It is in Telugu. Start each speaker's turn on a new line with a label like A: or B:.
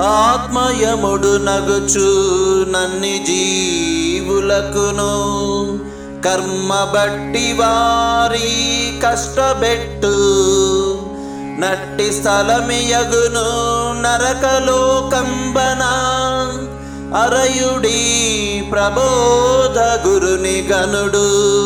A: ఆత్మయముడు నగుచు నన్ని జీవులకును. కర్మ బట్టి వారి కష్టబెట్టు. నట్టి స్థలమియగును నరకలోకంబన. అరయుడి ప్రబోధ గురుని గనుడు.